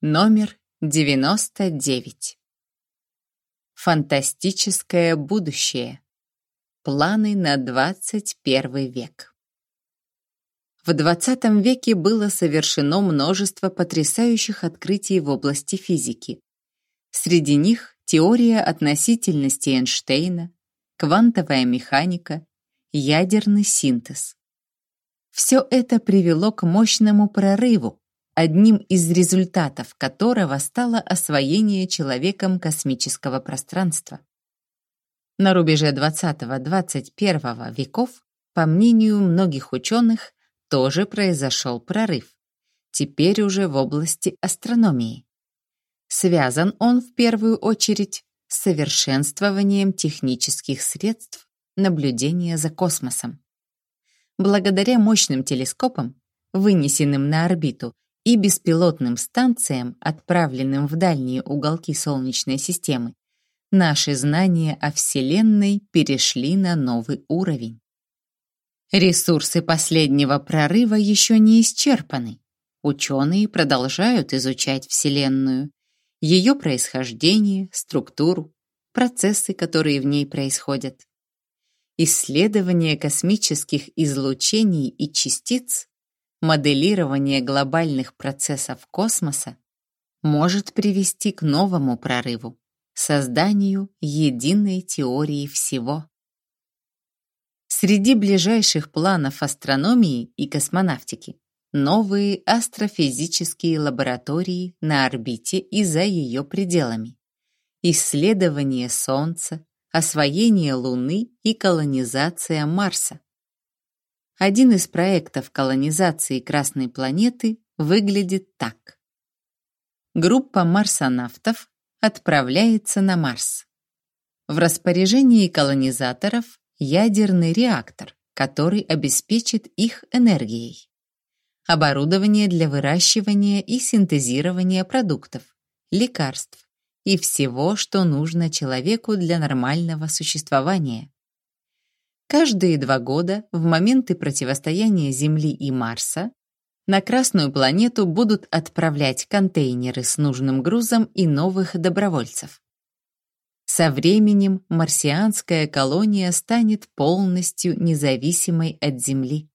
Номер 99. Фантастическое будущее. Планы на 21 век. В 20 веке было совершено множество потрясающих открытий в области физики. Среди них теория относительности Эйнштейна, квантовая механика, ядерный синтез. Все это привело к мощному прорыву, одним из результатов которого стало освоение человеком космического пространства. На рубеже 20-21 веков, по мнению многих ученых, тоже произошел прорыв, теперь уже в области астрономии. Связан он в первую очередь с совершенствованием технических средств наблюдения за космосом. Благодаря мощным телескопам, вынесенным на орбиту и беспилотным станциям, отправленным в дальние уголки Солнечной системы, наши знания о Вселенной перешли на новый уровень. Ресурсы последнего прорыва еще не исчерпаны. Ученые продолжают изучать Вселенную, ее происхождение, структуру, процессы, которые в ней происходят. Исследование космических излучений и частиц моделирование глобальных процессов космоса может привести к новому прорыву — созданию единой теории всего. Среди ближайших планов астрономии и космонавтики новые астрофизические лаборатории на орбите и за ее пределами, исследование Солнца, освоение Луны и колонизация Марса. Один из проектов колонизации Красной планеты выглядит так. Группа марсонавтов отправляется на Марс. В распоряжении колонизаторов ядерный реактор, который обеспечит их энергией. Оборудование для выращивания и синтезирования продуктов, лекарств и всего, что нужно человеку для нормального существования. Каждые два года, в моменты противостояния Земли и Марса, на Красную планету будут отправлять контейнеры с нужным грузом и новых добровольцев. Со временем марсианская колония станет полностью независимой от Земли.